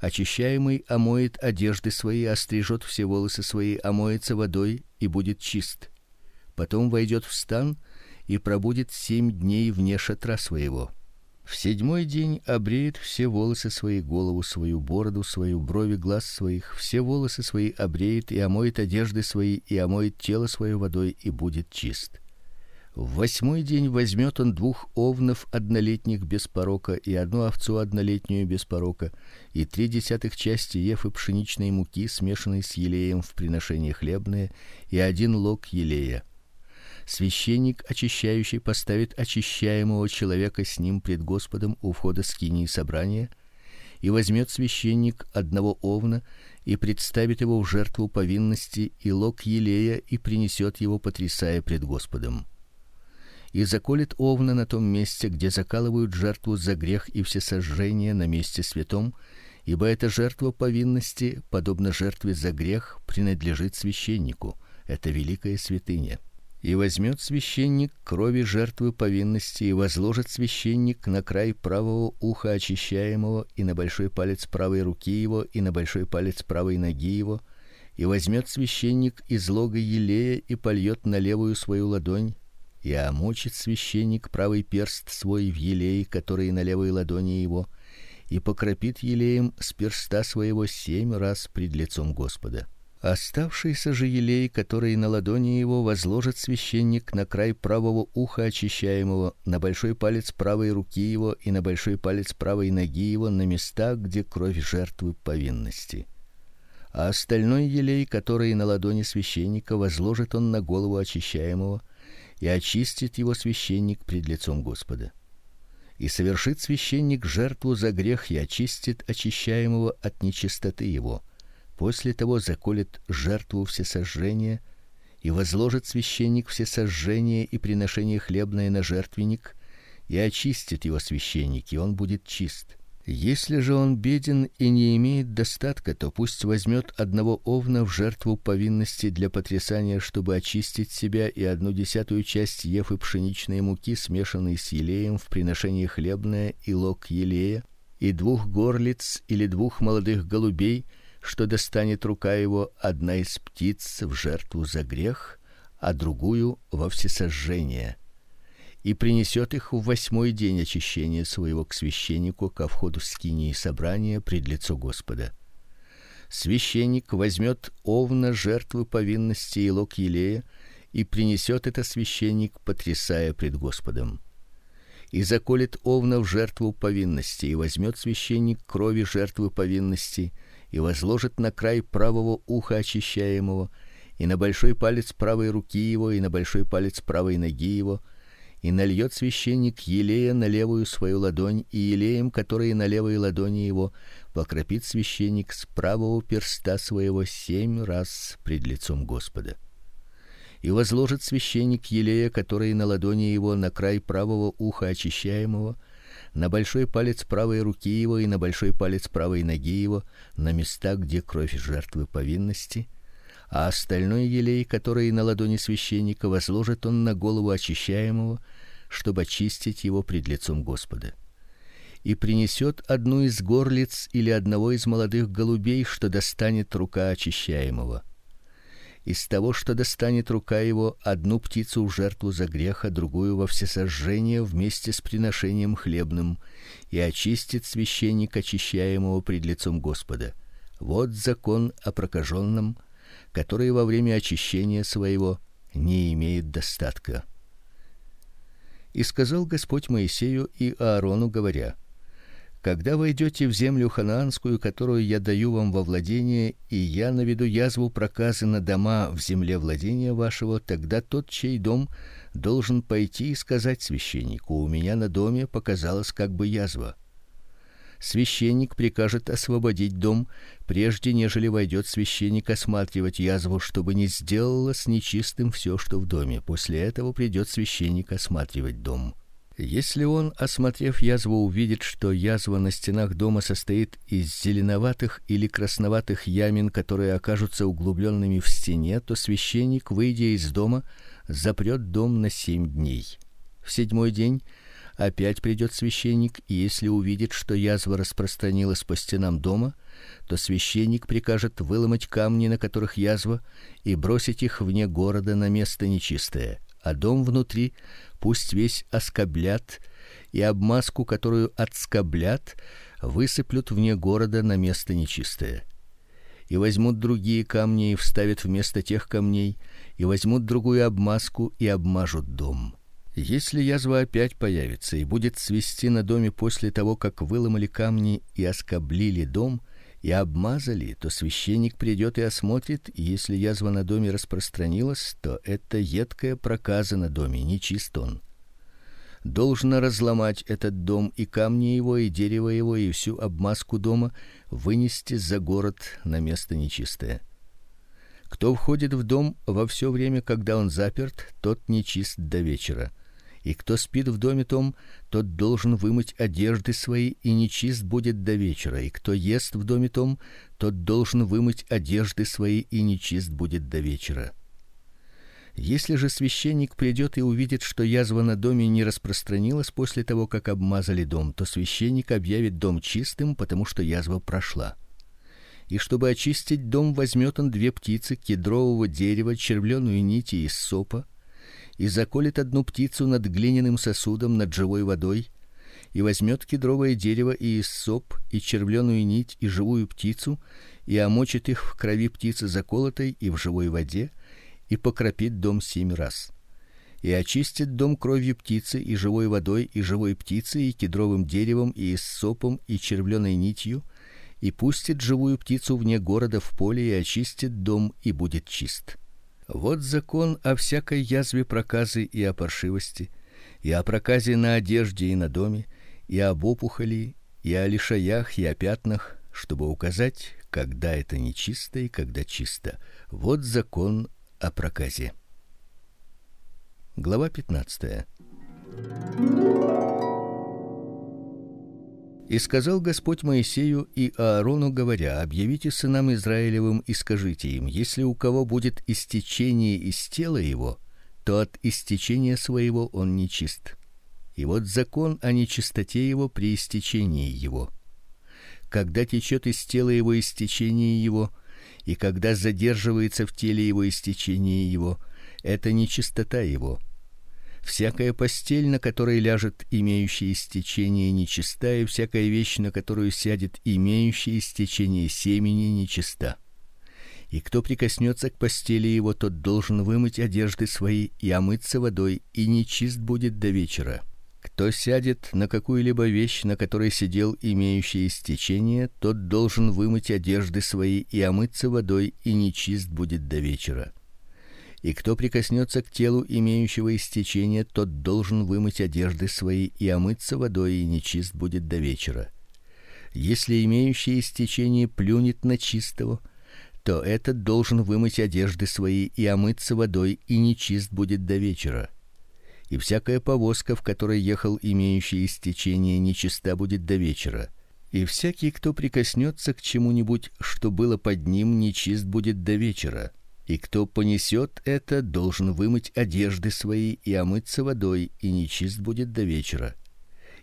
Очищаемый омоет одежды свои, острижет все волосы свои, омоется водой и будет чист. Потом войдет в стан и пробудет семь дней вне шатра своего. В седьмой день обреет все волосы свои, голову свою, бороду свою, брови глаз своих, все волосы свои обреет и омоет одежды свои и омоет тело свое водой и будет чист. В восьмой день возьмет он двух овнов однолетних без порока и одну овцу однолетнюю без порока и три десятых части ефы пшеничной муки, смешанной с елеем в приношение хлебное, и один лог елея священник очищающий поставит очищаемого человека с ним пред Господом у входа скинии собрания, и возьмет священник одного овна и представит его в жертву повинности и лог елея и принесет его потрясая пред Господом. И заколет овна на том месте, где закалывают жертву за грех и все сожжения на месте святом, ибо эта жертва повинности, подобно жертве за грех, принадлежит священнику. Это великая святыня. И возьмет священник крови жертвы повинности и возложит священник на край правого уха очищаемого и на большой палец правой руки его и на большой палец правой ноги его, и возьмет священник из лога елея и польет на левую свою ладонь, и омочит священник правый перст свой в елее, который на левой ладони его, и покропит елеем с перста своего семь раз пред лицом Господа. Оставшийся же елей, который на ладони его возложит священник на край правого уха очищаемого, на большой палец правой руки его и на большой палец правой ноги его на места, где кровь жертвы повинности. А остальной елей, который на ладони священника, возложит он на голову очищаемого, и очистит его священник пред лицом Господа. И совершит священник жертву за грех и очистит очищаемого от нечистоты его После того заколет жертву всесожжения и возложит священник всесожжение и приношение хлебное на жертвенник, и очистит его священник, и он будет чист. Если же он беден и не имеет достатка, то пусть возьмет одного овна в жертву повинности для потрясания, чтобы очистить себя, и одну десятую часть ефы пшеничной муки, смешанной с елеем в приношение хлебное и лог елея, и двух горлиц или двух молодых голубей, что достанет рука его одна из птиц в жертву за грех, а другую во всесожжение, и принесет их в восьмой день очищения своего к священнику ко входу скинии собрания пред лицо Господа. Священник возьмет овна жертвы повинности и лог елея и принесет это священник, потрясая пред Господом. И заколет овна в жертву повинности, и возьмет священник крови жертвы повинности и возложит на край правого уха очищаемого, и на большой палец правой руки его, и на большой палец правой ноги его, и нальет священник елея на левую свою ладонь, и елеем, который на левой ладони его, покропит священник с правого перста своего семь раз пред лицом Господа. И возложит священник елея, который на ладони его, на край правого уха очищаемого, на большой палец правой руки его и на большой палец правой ноги его, на места, где кровь жертвы повинности, а остальной елей, который на ладони священника, возложит он на голову очищаемого, чтобы очистить его пред лицом Господа. И принесет одну из горлиц или одного из молодых голубей, что достанет рука очищаемого из того, что достанет рука его, одну птицу в жертву за грех, а другую во всесожжение вместе с приношением хлебным, и очистит священник очищаемого пред лицом Господа. Вот закон о прокаженном, который во время очищения своего не имеет достатка. И сказал Господь Моисею и Аарону, говоря: когда войдете в землю ханаанскую, которую я даю вам во владение, и я наведу язву проказы на дома в земле владения вашего, тогда тот, чей дом должен пойти и сказать священнику: у меня на доме показалась как бы язва. Священник прикажет освободить дом, прежде нежели войдет священник осматривать язву, чтобы не сделало с нечистым все, что в доме. После этого придет священник осматривать дом. Если он, осмотрев язву, увидит, что язва на стенах дома состоит из зеленоватых или красноватых ямин, которые окажутся углубленными в стене, то священник, выйдя из дома, запрет дом на семь дней. В седьмой день Опять придет священник, и если увидит, что язва распространилась по стенам дома, то священник прикажет выломать камни, на которых язва, и бросить их вне города на место нечистое, а дом внутри пусть весь оскоблят, и обмазку, которую отскоблят, высыплют вне города на место нечистое. И возьмут другие камни и вставят вместо тех камней, и возьмут другую обмазку и обмажут дом. Если язва опять появится и будет свисти на доме после того, как выломали камни и оскоблили дом и обмазали, то священник придет и осмотрит, и если язва на доме распространилась, то это едкая проказа на доме, нечист он. Должно разломать этот дом и камни его, и дерево его, и всю обмазку дома вынести за город на место нечистое. Кто входит в дом во все время, когда он заперт, тот нечист до вечера и кто спит в доме том, тот должен вымыть одежды свои и нечист будет до вечера, и кто ест в доме том, тот должен вымыть одежды свои и нечист будет до вечера. Если же священник придет и увидит, что язва на доме не распространилась после того, как обмазали дом, то священник объявит дом чистым, потому что язва прошла. И чтобы очистить дом, возьмет он две птицы кедрового дерева, червленую нить из сопа, и заколет одну птицу над глиняным сосудом над живой водой, и возьмет кедровое дерево и иссоп, и червленую нить, и живую птицу, и омочит их в крови птицы заколотой и в живой воде, и покропит дом семь раз. И очистит дом кровью птицы и живой водой, и живой птицей, и кедровым деревом, и иссопом, и червленой нитью, и пустит живую птицу вне города в поле и очистит дом, и будет чист. Вот закон о всякой язве проказы и о паршивости, и о проказе на одежде и на доме, и об опухоли, и о лишаях и о пятнах, чтобы указать, когда это нечисто и когда чисто. Вот закон о проказе. Глава 15. И сказал Господь Моисею и Аарону, говоря: Объявите сынам Израилевым и скажите им: если у кого будет истечение из тела его, то от истечения своего он нечист. И вот закон о нечистоте его при истечении его. Когда течет из тела его истечение его, и когда задерживается в теле его истечение его, это нечистота его всякая постель, на которой ляжет имеющий истечение нечиста, и всякая вещь, на которую сядет имеющий истечение семени нечиста. И кто прикоснется к постели его, тот должен вымыть одежды свои и омыться водой, и нечист будет до вечера. Кто сядет на какую-либо вещь, на которой сидел имеющий истечение, тот должен вымыть одежды свои и омыться водой, и нечист будет до вечера и кто прикоснется к телу имеющего истечение, тот должен вымыть одежды свои и омыться водой, и нечист будет до вечера. Если имеющий истечение плюнет на чистого, то этот должен вымыть одежды свои и омыться водой, и нечист будет до вечера. И всякая повозка, в которой ехал имеющий истечение, нечиста будет до вечера. И всякий, кто прикоснется к чему-нибудь, что было под ним, нечист будет до вечера и кто понесет это, должен вымыть одежды свои и омыться водой, и нечист будет до вечера.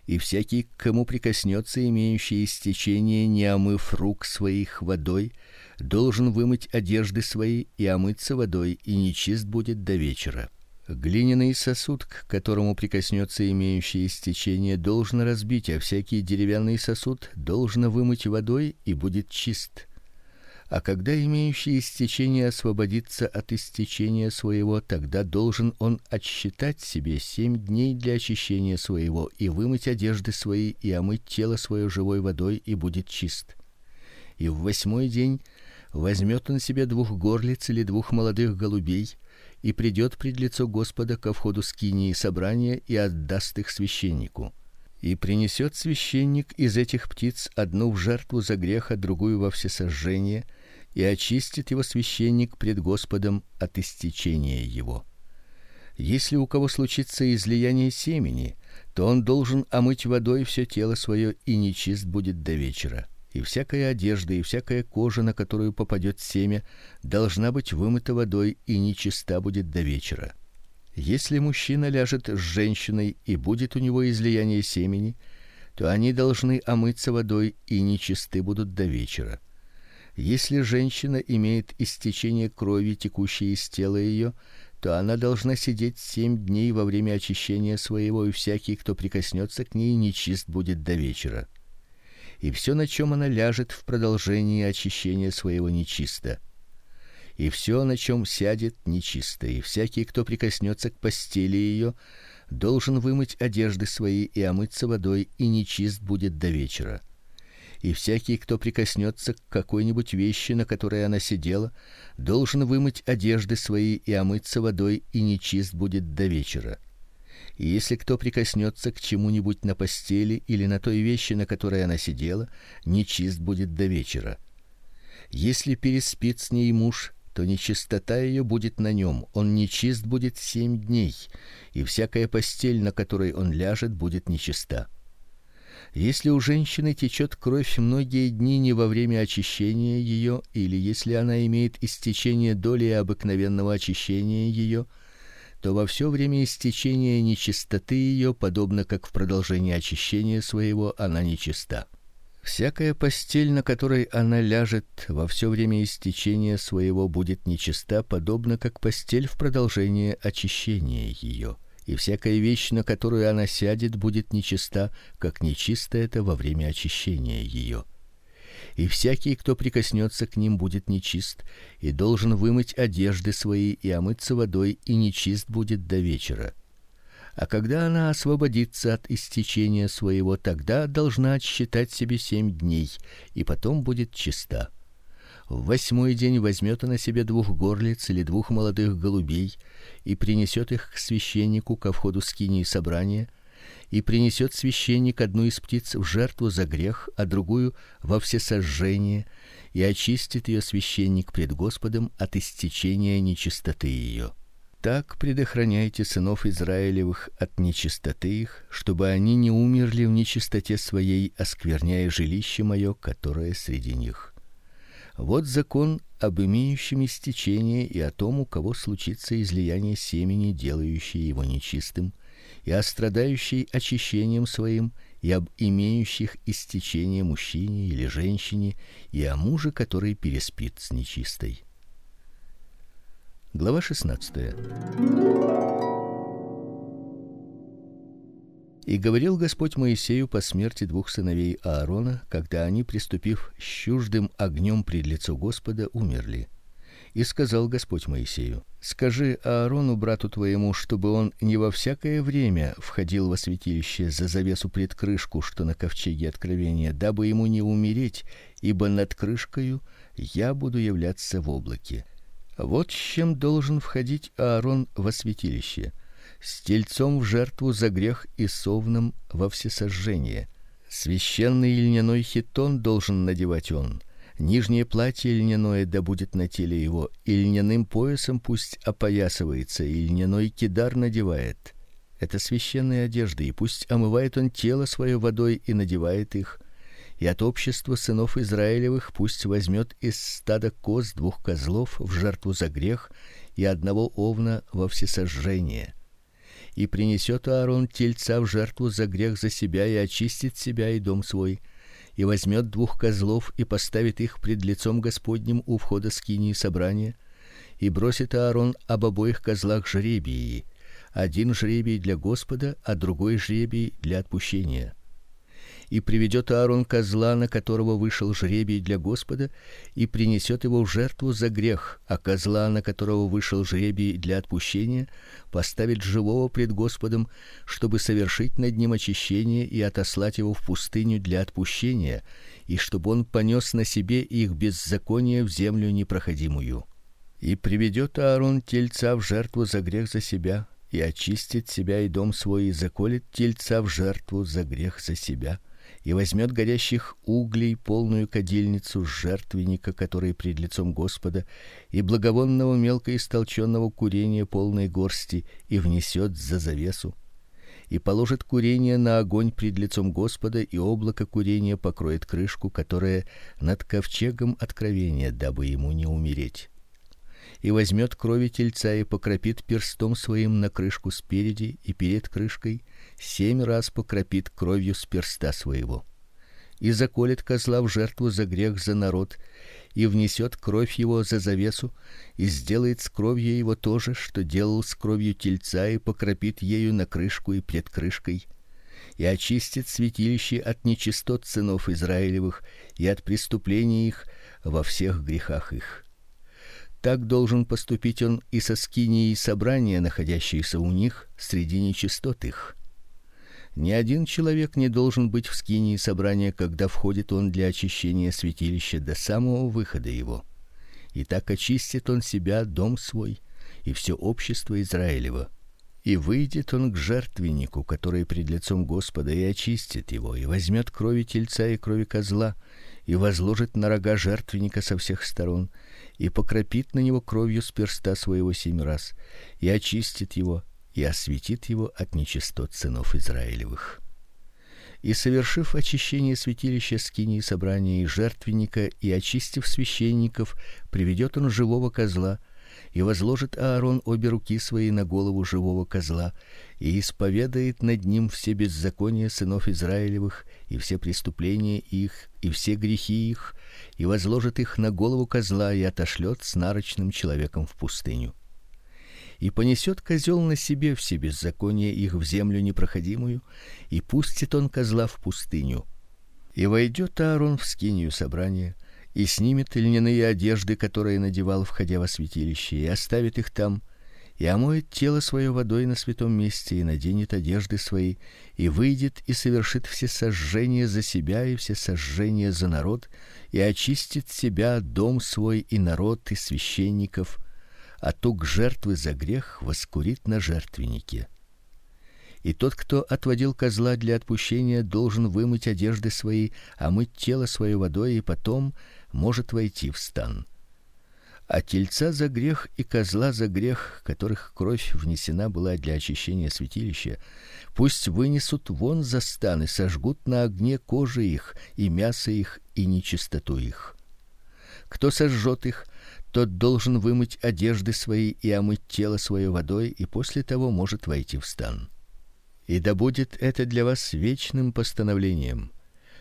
И всякий, к кому прикоснется имеющий истечение, не омыв рук своих водой, должен вымыть одежды свои и омыться водой, и нечист будет до вечера. Глиняный сосуд, к которому прикоснется имеющий истечение, должен разбить, а всякий деревянный сосуд должен вымыть водой и будет чист а когда имеющий истечение освободится от истечения своего, тогда должен он отсчитать себе семь дней для очищения своего и вымыть одежды свои и омыть тело свое живой водой и будет чист. И в восьмой день возьмет он себе двух горлиц или двух молодых голубей и придет пред лицо Господа ко входу скинии собрания и отдаст их священнику и принесет священник из этих птиц одну в жертву за грех, а другую во всесожжение, и очистит его священник пред Господом от истечения его. Если у кого случится излияние семени, то он должен омыть водой все тело свое и нечист будет до вечера. И всякая одежда и всякая кожа, на которую попадет семя, должна быть вымыта водой и нечиста будет до вечера. Если мужчина ляжет с женщиной и будет у него излияние семени, то они должны омыться водой и нечисты будут до вечера. Если женщина имеет истечение крови, текущей из тела ее, то она должна сидеть семь дней во время очищения своего, и всякий, кто прикоснется к ней, нечист будет до вечера. И все, на чем она ляжет в продолжении очищения своего, нечисто и все, на чем сядет, нечисто, и всякий, кто прикоснется к постели ее, должен вымыть одежды свои и омыться водой, и нечист будет до вечера. И всякий, кто прикоснется к какой-нибудь вещи, на которой она сидела, должен вымыть одежды свои и омыться водой, и нечист будет до вечера. И если кто прикоснется к чему-нибудь на постели или на той вещи, на которой она сидела, нечист будет до вечера. Если переспит с ней муж, то нечистота ее будет на нем, он нечист будет семь дней, и всякая постель, на которой он ляжет, будет нечиста. Если у женщины течет кровь многие дни не во время очищения ее, или если она имеет истечение доли обыкновенного очищения ее, то во все время истечения нечистоты ее, подобно как в продолжении очищения своего, она нечиста. Всякая постель, на которой она ляжет во все время истечения своего, будет нечиста, подобно как постель в продолжение очищения ее. И всякая вещь, на которую она сядет, будет нечиста, как нечисто это во время очищения ее. И всякий, кто прикоснется к ним, будет нечист, и должен вымыть одежды свои и омыться водой, и нечист будет до вечера а когда она освободится от истечения своего, тогда должна отсчитать себе семь дней, и потом будет чиста. В восьмой день возьмет она себе двух горлиц или двух молодых голубей и принесет их к священнику ко входу скинии собрания, и принесет священник одну из птиц в жертву за грех, а другую во всесожжение, и очистит ее священник пред Господом от истечения нечистоты ее. Так предохраняйте сынов Израилевых от нечистоты их, чтобы они не умерли в нечистоте своей, оскверняя жилище мое, которое среди них. Вот закон об имеющем истечение и о том, у кого случится излияние семени, делающее его нечистым, и о страдающей очищением своим, и об имеющих истечение мужчине или женщине, и о муже, который переспит с нечистой. Глава 16. И говорил Господь Моисею по смерти двух сыновей Аарона, когда они, приступив с чуждым огнем пред лицо Господа, умерли. И сказал Господь Моисею: Скажи Аарону брату твоему, чтобы он не во всякое время входил во святилище за завесу пред крышку, что на ковчеге откровения, дабы ему не умереть, ибо над крышкою я буду являться в облаке вот с чем должен входить Аарон во святилище: с тельцом в жертву за грех и совным во всесожжение. Священный льняной хитон должен надевать он. Нижнее платье льняное да будет на теле его, и льняным поясом пусть опоясывается, и льняной кидар надевает. Это священные одежды, и пусть омывает он тело свое водой и надевает их и от общества сынов Израилевых пусть возьмет из стада коз двух козлов в жертву за грех и одного овна во всесожжение. И принесет Аарон тельца в жертву за грех за себя и очистит себя и дом свой, и возьмет двух козлов и поставит их пред лицом Господним у входа скинии собрания, и бросит Аарон об обоих козлах жребии, один жребий для Господа, а другой жребий для отпущения и приведет Аарон козла, на которого вышел жребий для Господа, и принесет его в жертву за грех, а козла, на которого вышел жребий для отпущения, поставит живого пред Господом, чтобы совершить над ним очищение и отослать его в пустыню для отпущения, и чтобы он понес на себе их беззаконие в землю непроходимую. И приведет Аарон тельца в жертву за грех за себя, и очистит себя и дом свой и заколет тельца в жертву за грех за себя и возьмет горящих углей полную кадильницу жертвенника, который пред лицом Господа, и благовонного мелко истолченного курения полной горсти и внесет за завесу и положит курение на огонь пред лицом Господа, и облако курения покроет крышку, которая над ковчегом откровения, дабы ему не умереть. и возьмет крови тельца и покропит перстом своим на крышку спереди и перед крышкой, семь раз покропит кровью с перста своего. И заколет козла в жертву за грех за народ, и внесет кровь его за завесу, и сделает с кровью его то же, что делал с кровью тельца, и покропит ею на крышку и пред крышкой и очистит святилище от нечистот сынов Израилевых и от преступлений их во всех грехах их. Так должен поступить он и со скинией собрания, находящейся у них среди нечистот их. Ни один человек не должен быть в скинии собрания, когда входит он для очищения святилища до самого выхода его. И так очистит он себя, дом свой и все общество Израилево. И выйдет он к жертвеннику, который пред лицом Господа, и очистит его, и возьмет крови тельца и крови козла, и возложит на рога жертвенника со всех сторон, и покропит на него кровью с перста своего семь раз, и очистит его, и осветит его от нечистот сынов Израилевых. И совершив очищение святилища скинии собрания и жертвенника и очистив священников, приведет он живого козла и возложит Аарон обе руки свои на голову живого козла и исповедает над ним все беззакония сынов Израилевых и все преступления их и все грехи их и возложит их на голову козла и отошлет с нарочным человеком в пустыню. И понесет козел на себе все беззакония их в землю непроходимую, и пустит он козла в пустыню. И войдет Аарон в скинию собрания, и снимет льняные одежды, которые надевал, входя во святилище, и оставит их там, и омоет тело свое водой на святом месте и наденет одежды свои, и выйдет и совершит все сожжения за себя и все сожжения за народ, и очистит себя, дом свой и народ и священников, а тук жертвы за грех воскурит на жертвеннике. И тот, кто отводил козла для отпущения, должен вымыть одежды свои, а мыть тело свое водой и потом может войти в стан. А тельца за грех и козла за грех, которых кровь внесена была для очищения святилища, пусть вынесут вон за стан и сожгут на огне кожи их и мясо их и нечистоту их. Кто сожжет их, тот должен вымыть одежды свои и омыть тело свое водой, и после того может войти в стан. И да будет это для вас вечным постановлением.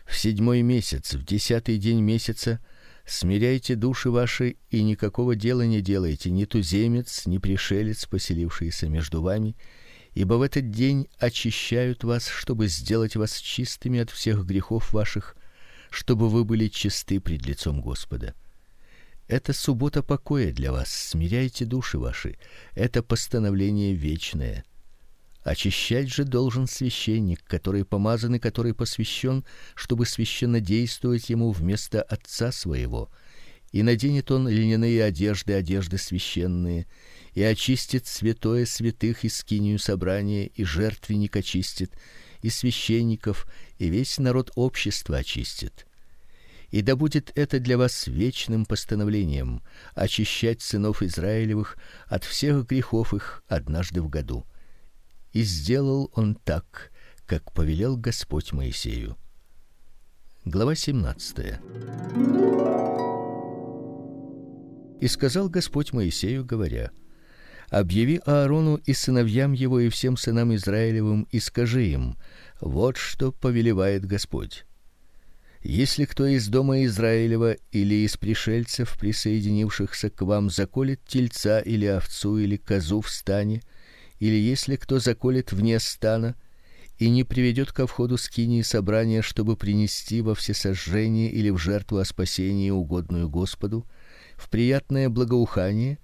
В седьмой месяц, в десятый день месяца смиряйте души ваши и никакого дела не делайте, ни туземец, ни пришелец, поселившийся между вами, ибо в этот день очищают вас, чтобы сделать вас чистыми от всех грехов ваших, чтобы вы были чисты пред лицом Господа. Это суббота покоя для вас. Смиряйте души ваши. Это постановление вечное. Очищать же должен священник, который помазан и который посвящен, чтобы священно действовать ему вместо отца своего. И наденет он льняные одежды, одежды священные, и очистит святое святых и скинию собрания, и жертвенник очистит, и священников, и весь народ общества очистит. И да будет это для вас вечным постановлением очищать сынов Израилевых от всех грехов их однажды в году и сделал он так, как повелел Господь Моисею. Глава 17. И сказал Господь Моисею, говоря: Объяви Аарону и сыновьям его и всем сынам Израилевым и скажи им: вот что повелевает Господь. Если кто из дома Израилева или из пришельцев, присоединившихся к вам, заколет тельца или овцу или козу в стане, или если кто заколет вне стана и не приведет ко входу скинии собрания, чтобы принести во всесожжение или в жертву о спасении угодную Господу, в приятное благоухание,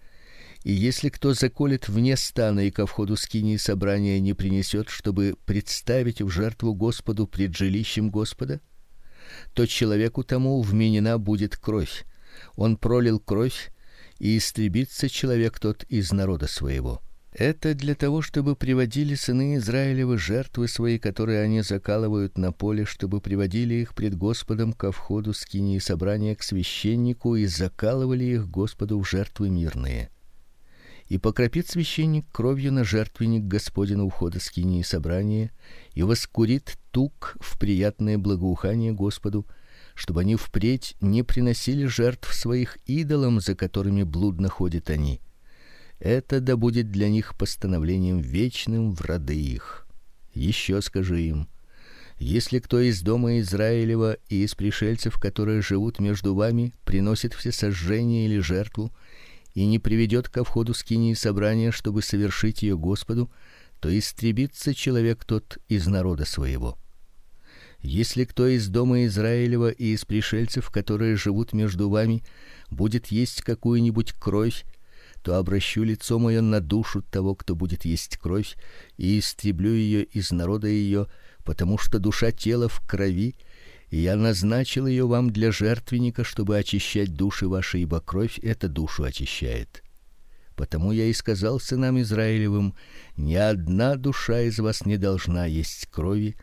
и если кто заколет вне стана и ко входу скинии собрания не принесет, чтобы представить в жертву Господу пред жилищем Господа, то человеку тому вменена будет кровь. Он пролил кровь, и истребится человек тот из народа своего. Это для того, чтобы приводили сыны Израилевы жертвы свои, которые они закалывают на поле, чтобы приводили их пред Господом ко входу скинии собрания к священнику и закалывали их Господу в жертвы мирные. И покропит священник кровью на жертвенник Господина у входа скинии собрания и воскурит тук в приятное благоухание Господу, чтобы они впредь не приносили жертв своих идолам, за которыми блудно ходят они Это да будет для них постановлением вечным в роды их. Еще скажи им: если кто из дома Израилева и из пришельцев, которые живут между вами, приносит все сожжения или жертву и не приведет ко входу скинии собрания, чтобы совершить ее Господу, то истребится человек тот из народа своего. Если кто из дома Израилева и из пришельцев, которые живут между вами, будет есть какую-нибудь кровь, то обращу лицо мое на душу того, кто будет есть кровь, и истреблю ее из народа ее, потому что душа тела в крови, и я назначил ее вам для жертвенника, чтобы очищать души ваши, ибо кровь эта душу очищает. Потому я и сказал сынам Израилевым: ни одна душа из вас не должна есть крови,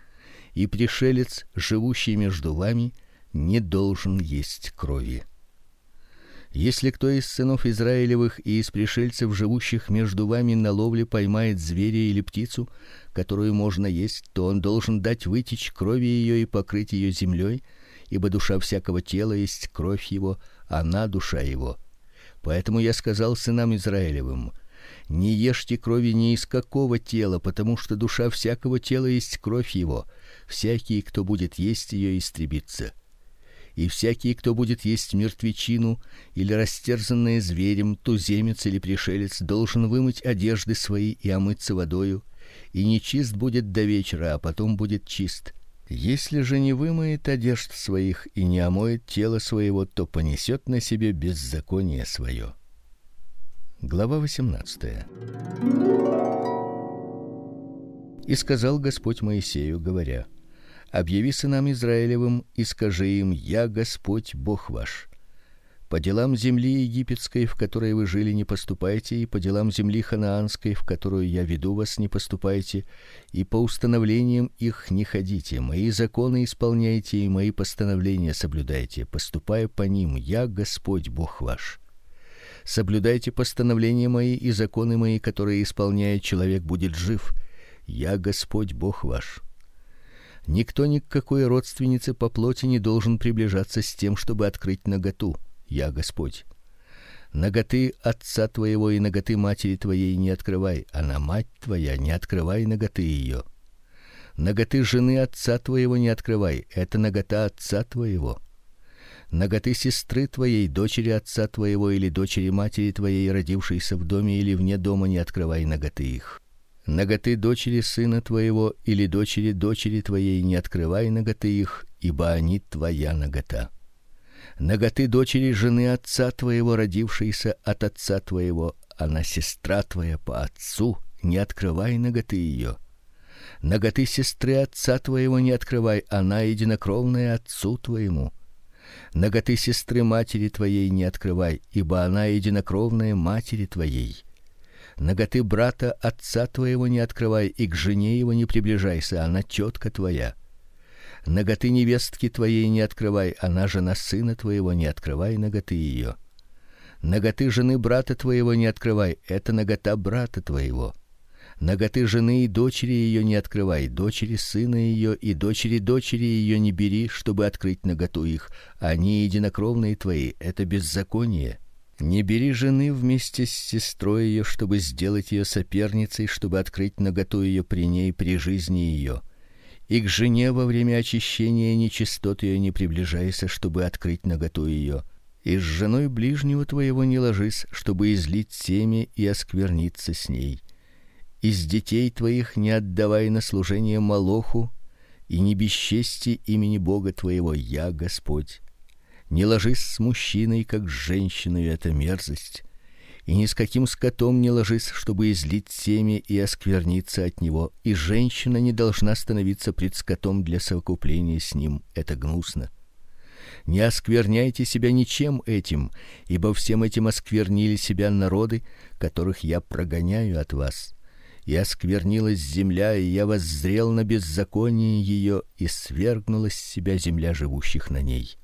и пришелец, живущий между вами, не должен есть крови. Если кто из сынов Израилевых и из пришельцев, живущих между вами на ловле, поймает зверя или птицу, которую можно есть, то он должен дать вытечь крови ее и покрыть ее землей, ибо душа всякого тела есть кровь его, она душа его. Поэтому я сказал сынам Израилевым: не ешьте крови ни из какого тела, потому что душа всякого тела есть кровь его. Всякий, кто будет есть ее, истребится и всякий, кто будет есть мертвечину или растерзанное зверем, туземец или пришелец, должен вымыть одежды свои и омыться водою, и нечист будет до вечера, а потом будет чист. Если же не вымоет одежд своих и не омоет тело своего, то понесет на себе беззаконие свое. Глава 18. И сказал Господь Моисею, говоря: объяви сынам Израилевым и скажи им: я Господь Бог ваш. По делам земли египетской, в которой вы жили, не поступайте, и по делам земли ханаанской, в которую я веду вас, не поступайте, и по установлениям их не ходите. Мои законы исполняйте и мои постановления соблюдайте, поступая по ним. Я Господь Бог ваш. Соблюдайте постановления мои и законы мои, которые исполняет человек, будет жив. Я Господь Бог ваш. Никто ни к какой родственнице по плоти не должен приближаться с тем, чтобы открыть наготу. Я Господь. Наготы отца твоего и наготы матери твоей не открывай, а на мать твоя не открывай наготы ее. Наготы жены отца твоего не открывай, это нагота отца твоего. Наготы сестры твоей, дочери отца твоего или дочери матери твоей, родившейся в доме или вне дома, не открывай наготы их наготы дочери сына твоего или дочери дочери твоей не открывай наготы их, ибо они твоя нагота. Наготы дочери жены отца твоего, родившейся от отца твоего, она сестра твоя по отцу, не открывай наготы ее. Наготы сестры отца твоего не открывай, она единокровная отцу твоему. Наготы сестры матери твоей не открывай, ибо она единокровная матери твоей Наготы брата отца твоего не открывай, и к жене его не приближайся, она тетка твоя. Наготы невестки твоей не открывай, она жена сына твоего, не открывай наготы ее. Наготы жены брата твоего не открывай, это нагота брата твоего. Наготы жены и дочери ее не открывай, дочери сына ее и дочери дочери ее не бери, чтобы открыть наготу их, они единокровные твои, это беззаконие. Не бери жены вместе с сестрой ее, чтобы сделать ее соперницей, чтобы открыть наготу ее при ней при жизни ее. И к жене во время очищения нечистот ее не приближайся, чтобы открыть наготу ее. И с женой ближнего твоего не ложись, чтобы излить семя и оскверниться с ней. Из детей твоих не отдавай на служение молоху, и не бесчести имени Бога твоего, я Господь. Не ложись с мужчиной, как с женщиной, это мерзость. И ни с каким скотом не ложись, чтобы излить семя и оскверниться от него, и женщина не должна становиться пред скотом для совокупления с ним, это гнусно. Не оскверняйте себя ничем этим, ибо всем этим осквернили себя народы, которых я прогоняю от вас. И осквернилась земля, и я воззрел на беззаконие ее, и свергнулась с себя земля живущих на ней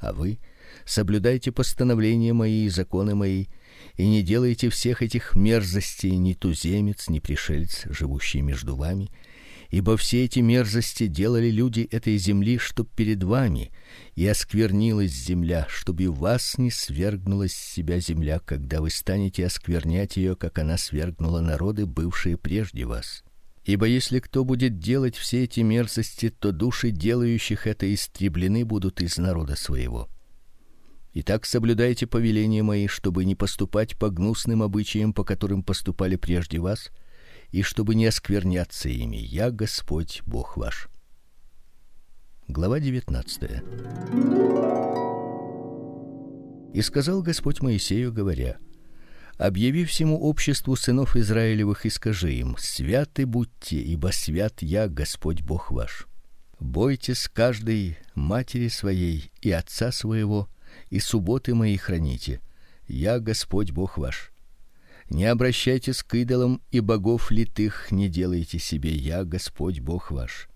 а вы соблюдайте постановления мои и законы мои, и не делайте всех этих мерзостей ни туземец, ни пришелец, живущий между вами, Ибо все эти мерзости делали люди этой земли, чтоб перед вами и осквернилась земля, чтобы вас не свергнула с себя земля, когда вы станете осквернять ее, как она свергнула народы, бывшие прежде вас. Ибо если кто будет делать все эти мерзости, то души делающих это истреблены будут из народа своего. Итак, соблюдайте повеления мои, чтобы не поступать по гнусным обычаям, по которым поступали прежде вас, и чтобы не оскверняться ими. Я Господь Бог ваш. Глава 19. И сказал Господь Моисею, говоря: Объяви всему обществу сынов Израилевых и скажи им: святы будьте, ибо свят я, Господь Бог ваш. Бойтесь каждой матери своей и отца своего, и субботы мои храните. Я Господь Бог ваш. Не обращайтесь к идолам и богов литых не делайте себе, я Господь Бог ваш.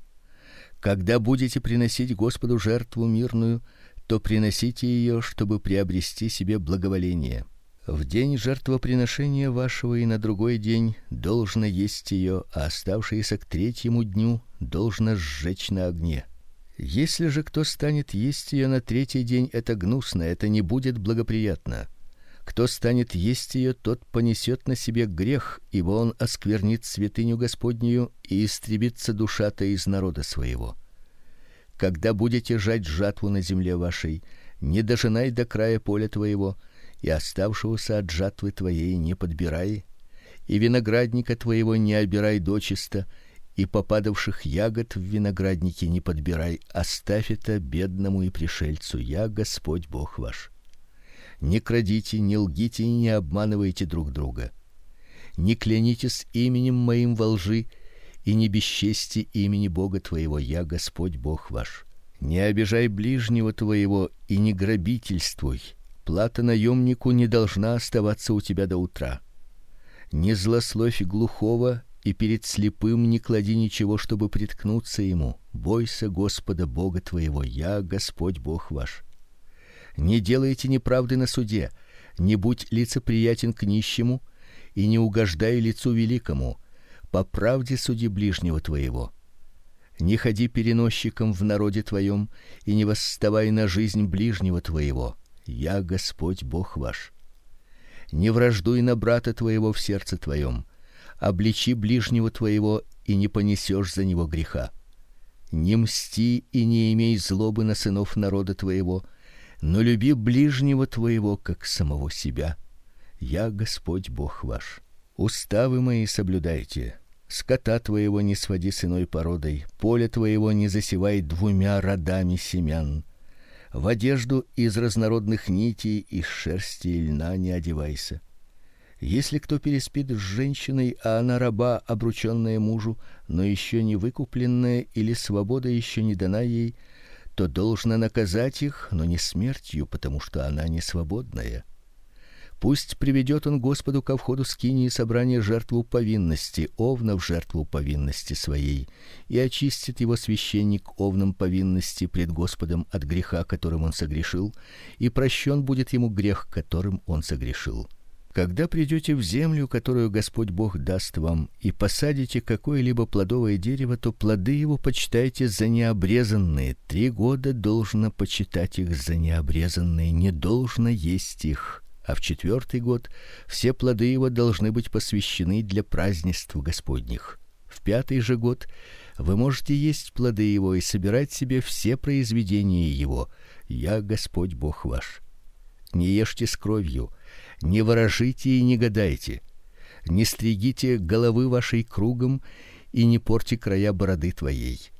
Когда будете приносить Господу жертву мирную, то приносите ее, чтобы приобрести себе благоволение. В день жертвоприношения вашего и на другой день должно есть ее, а оставшееся к третьему дню должно сжечь на огне. Если же кто станет есть ее на третий день, это гнусно, это не будет благоприятно. Кто станет есть ее, тот понесет на себе грех, ибо он осквернит святыню Господнюю и истребится душа-то из народа своего. Когда будете жать жатву на земле вашей, не дожинай до края поля твоего, и оставшегося от жатвы твоей не подбирай, и виноградника твоего не обирай дочисто, и попадавших ягод в винограднике не подбирай, оставь это бедному и пришельцу. Я Господь Бог ваш не крадите, не лгите и не обманывайте друг друга. Не клянитесь именем моим во лжи и не бесчести имени Бога твоего, я Господь Бог ваш. Не обижай ближнего твоего и не грабительствуй. Плата наемнику не должна оставаться у тебя до утра. Не злословь глухого и перед слепым не клади ничего, чтобы приткнуться ему. Бойся Господа Бога твоего, я Господь Бог ваш. Не делайте неправды на суде, не будь лицеприятен к нищему и не угождай лицу великому. По правде суди ближнего твоего. Не ходи переносчиком в народе твоем и не восставай на жизнь ближнего твоего. Я Господь Бог ваш. Не враждуй на брата твоего в сердце твоем. Обличи ближнего твоего и не понесешь за него греха. Не мсти и не имей злобы на сынов народа твоего, но люби ближнего твоего как самого себя. Я Господь Бог ваш. Уставы мои соблюдайте. Скота твоего не своди с иной породой, поле твоего не засевай двумя родами семян. В одежду из разнородных нитей и шерсти и льна не одевайся. Если кто переспит с женщиной, а она раба, обручённая мужу, но еще не выкупленная или свобода еще не дана ей, то должно наказать их, но не смертью, потому что она не свободная. Пусть приведет он Господу ко входу скинии собрания жертву повинности, овна в жертву повинности своей, и очистит его священник овном повинности пред Господом от греха, которым он согрешил, и прощен будет ему грех, которым он согрешил. Когда придете в землю, которую Господь Бог даст вам, и посадите какое-либо плодовое дерево, то плоды его почитайте за необрезанные. Три года должно почитать их за необрезанные, не должно есть их. А в четвертый год все плоды его должны быть посвящены для празднеств Господних. В пятый же год вы можете есть плоды его и собирать себе все произведения его. Я Господь Бог ваш. Не ешьте с кровью, не ворожите и не гадайте. Не стригите головы вашей кругом и не порти края бороды твоей.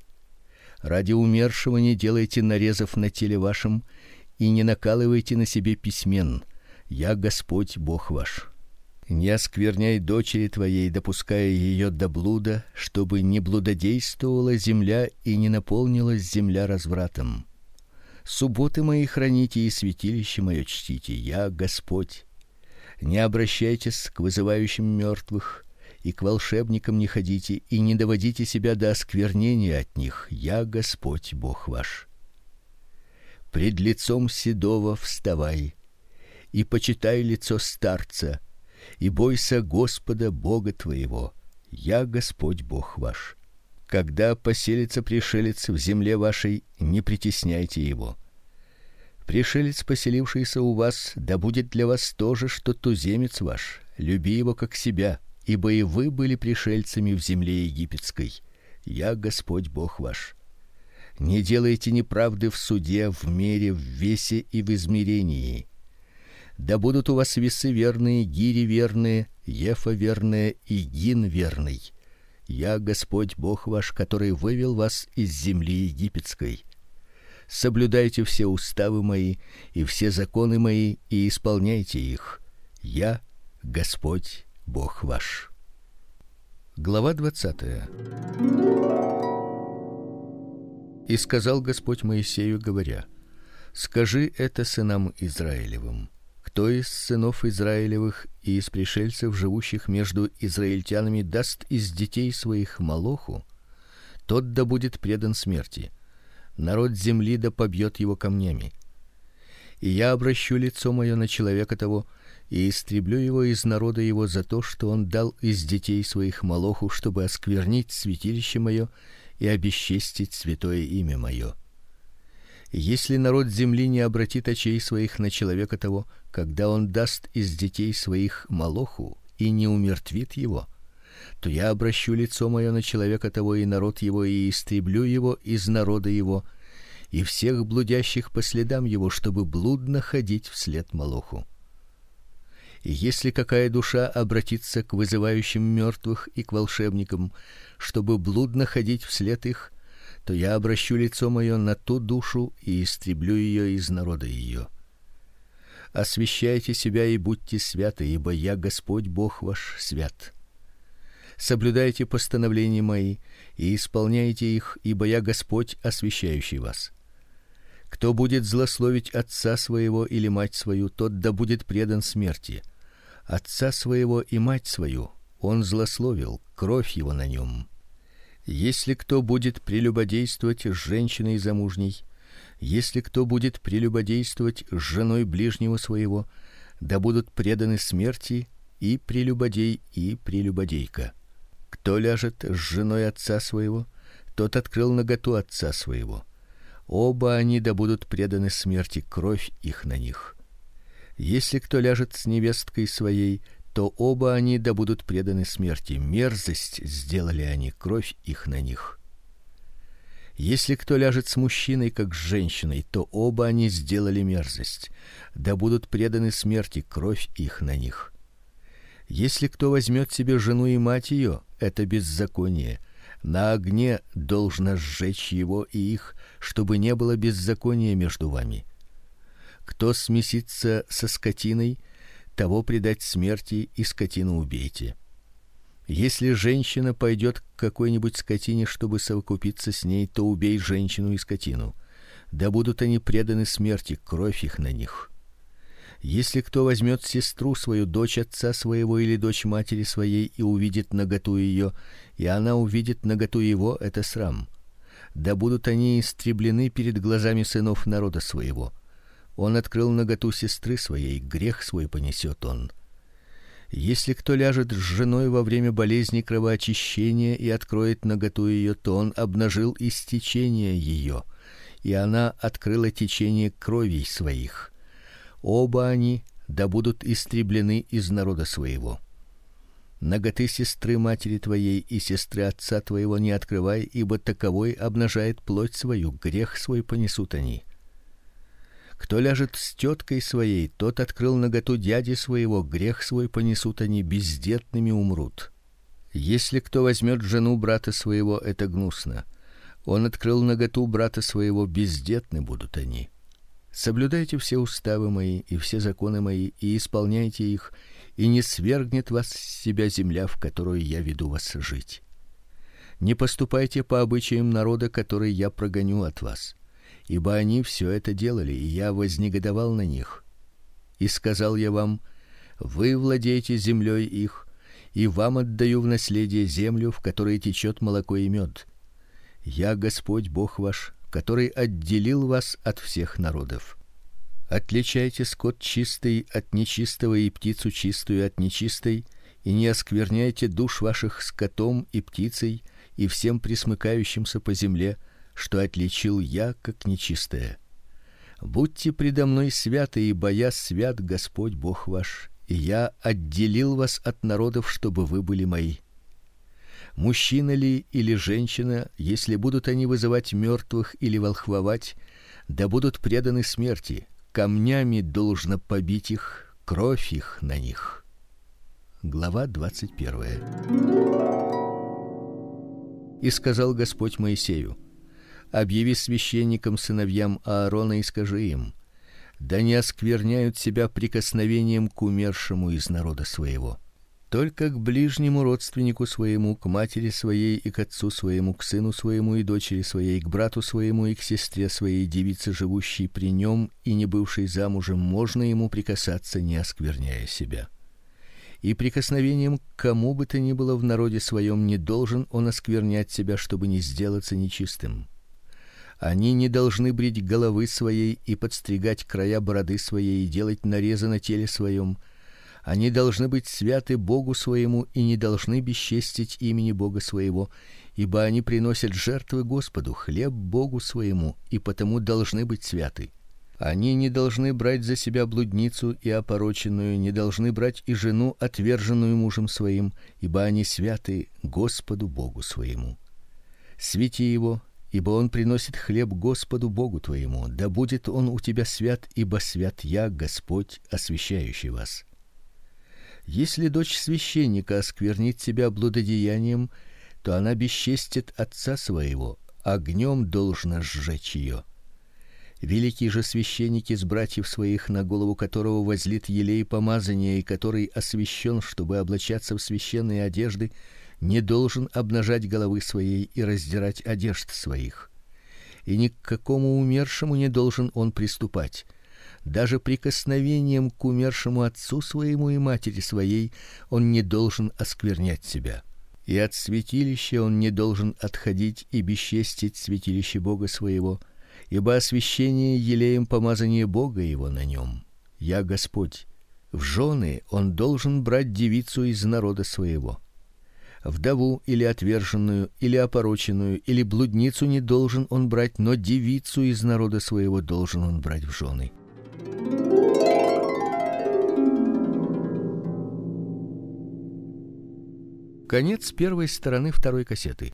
Ради умершего не делайте нарезов на теле вашем и не накалывайте на себе письмен. Я Господь Бог ваш. Не оскверняй дочери твоей, допуская ее до блуда, чтобы не блудодействовала земля и не наполнилась земля развратом. Субботы мои храните и святилище мое чтите. Я Господь. Не обращайтесь к вызывающим мертвых и к волшебникам не ходите и не доводите себя до осквернения от них. Я Господь Бог ваш. Пред лицом седого вставай и почитай лицо старца, и бойся Господа Бога твоего. Я Господь Бог ваш. Когда поселится пришелец в земле вашей, не притесняйте его. Пришелец, поселившийся у вас, да будет для вас то же, что туземец ваш. Люби его как себя, ибо и вы были пришельцами в земле египетской. Я Господь Бог ваш. Не делайте неправды в суде, в мере, в весе и в измерении. Да будут у вас весы верные, гири верные, ефа верная и гин верный. Я Господь Бог ваш, который вывел вас из земли египетской. Соблюдайте все уставы мои и все законы мои и исполняйте их. Я Господь Бог ваш. Глава 20. И сказал Господь Моисею, говоря: Скажи это сынам Израилевым: кто из сынов Израилевых и из пришельцев, живущих между израильтянами, даст из детей своих молоху, тот да будет предан смерти. Народ земли да побьет его камнями. И я обращу лицо мое на человека того и истреблю его из народа его за то, что он дал из детей своих молоху, чтобы осквернить святилище мое и обесчестить святое имя мое. Если народ земли не обратит очей своих на человека того, когда он даст из детей своих молоху и не умертвит его, то я обращу лицо мое на человека того и народ его и истреблю его из народа его и всех блудящих по следам его, чтобы блудно ходить вслед молоху. И если какая душа обратится к вызывающим мертвых и к волшебникам, чтобы блудно ходить вслед их, то я обращу лицо мое на ту душу и истреблю ее из народа ее. Освящайте себя и будьте святы, ибо я Господь Бог ваш свят. Соблюдайте постановления мои и исполняйте их, ибо я Господь, освящающий вас. Кто будет злословить отца своего или мать свою, тот да будет предан смерти. Отца своего и мать свою он злословил, кровь его на нем. Если кто будет прелюбодействовать с женщиной замужней, если кто будет прелюбодействовать с женой ближнего своего, да будут преданы смерти и прелюбодей, и прелюбодейка. Кто ляжет с женой отца своего, тот открыл наготу отца своего. Оба они да будут преданы смерти, кровь их на них. Если кто ляжет с невесткой своей, то оба они да будут преданы смерти. Мерзость сделали они, кровь их на них. Если кто ляжет с мужчиной как с женщиной, то оба они сделали мерзость, да будут преданы смерти, кровь их на них. Если кто возьмет себе жену и мать ее, это беззаконие. На огне должно сжечь его и их, чтобы не было беззакония между вами. Кто смесится со скотиной, того предать смерти и скотину убейте. Если женщина пойдет к какой-нибудь скотине, чтобы совокупиться с ней, то убей женщину и скотину. Да будут они преданы смерти, кровь их на них. Если кто возьмет сестру свою, дочь отца своего или дочь матери своей и увидит наготу ее, и она увидит наготу его, это срам. Да будут они истреблены перед глазами сынов народа своего он открыл наготу сестры своей, грех свой понесет он. Если кто ляжет с женой во время болезни кровоочищения и откроет наготу ее, то он обнажил истечение ее, и она открыла течение крови своих. Оба они да будут истреблены из народа своего. Наготы сестры матери твоей и сестры отца твоего не открывай, ибо таковой обнажает плоть свою, грех свой понесут они. Кто ляжет с теткой своей, тот открыл наготу дяди своего, грех свой понесут они, бездетными умрут. Если кто возьмет жену брата своего, это гнусно. Он открыл наготу брата своего, бездетны будут они. Соблюдайте все уставы мои и все законы мои и исполняйте их, и не свергнет вас с себя земля, в которую я веду вас жить. Не поступайте по обычаям народа, который я прогоню от вас ибо они все это делали, и я вознегодовал на них. И сказал я вам: вы владеете землей их, и вам отдаю в наследие землю, в которой течет молоко и мед. Я Господь Бог ваш, который отделил вас от всех народов. Отличайте скот чистый от нечистого и птицу чистую от нечистой, и не оскверняйте душ ваших скотом и птицей, и всем присмыкающимся по земле, что отличил я как нечистое. Будьте предо мной святы, ибо я свят Господь Бог ваш, и я отделил вас от народов, чтобы вы были мои. Мужчина ли или женщина, если будут они вызывать мертвых или волхвовать, да будут преданы смерти, камнями должно побить их, кровь их на них. Глава 21. И сказал Господь Моисею: Объяви священникам сыновьям Аарона и скажи им: да не оскверняют себя прикосновением к умершему из народа своего. Только к ближнему родственнику своему, к матери своей и к отцу своему, к сыну своему и дочери своей, к брату своему и к сестре своей, девице, живущей при нем и не бывшей замужем, можно ему прикасаться, не оскверняя себя. И прикосновением к кому бы то ни было в народе своем не должен он осквернять себя, чтобы не сделаться нечистым. Они не должны брить головы своей и подстригать края бороды своей и делать нарезы на теле своем они должны быть святы Богу своему и не должны бесчестить имени Бога своего, ибо они приносят жертвы Господу, хлеб Богу своему, и потому должны быть святы. Они не должны брать за себя блудницу и опороченную, не должны брать и жену, отверженную мужем своим, ибо они святы Господу Богу своему. Свети его, ибо он приносит хлеб Господу Богу твоему. Да будет он у тебя свят, ибо свят я, Господь, освящающий вас. Если дочь священника осквернит себя блудодеянием, то она бесчестит отца своего, огнем должна сжечь ее. Великий же священник из братьев своих, на голову которого возлит елей помазания и который освящен, чтобы облачаться в священные одежды, не должен обнажать головы своей и раздирать одежд своих. И ни к какому умершему не должен он приступать даже прикосновением к умершему отцу своему и матери своей он не должен осквернять себя. И от святилища он не должен отходить и бесчестить святилище Бога своего, ибо освящение елеем помазание Бога его на нем. Я Господь. В жены он должен брать девицу из народа своего. Вдову или отверженную, или опороченную, или блудницу не должен он брать, но девицу из народа своего должен он брать в жены. Конец первой стороны второй кассеты.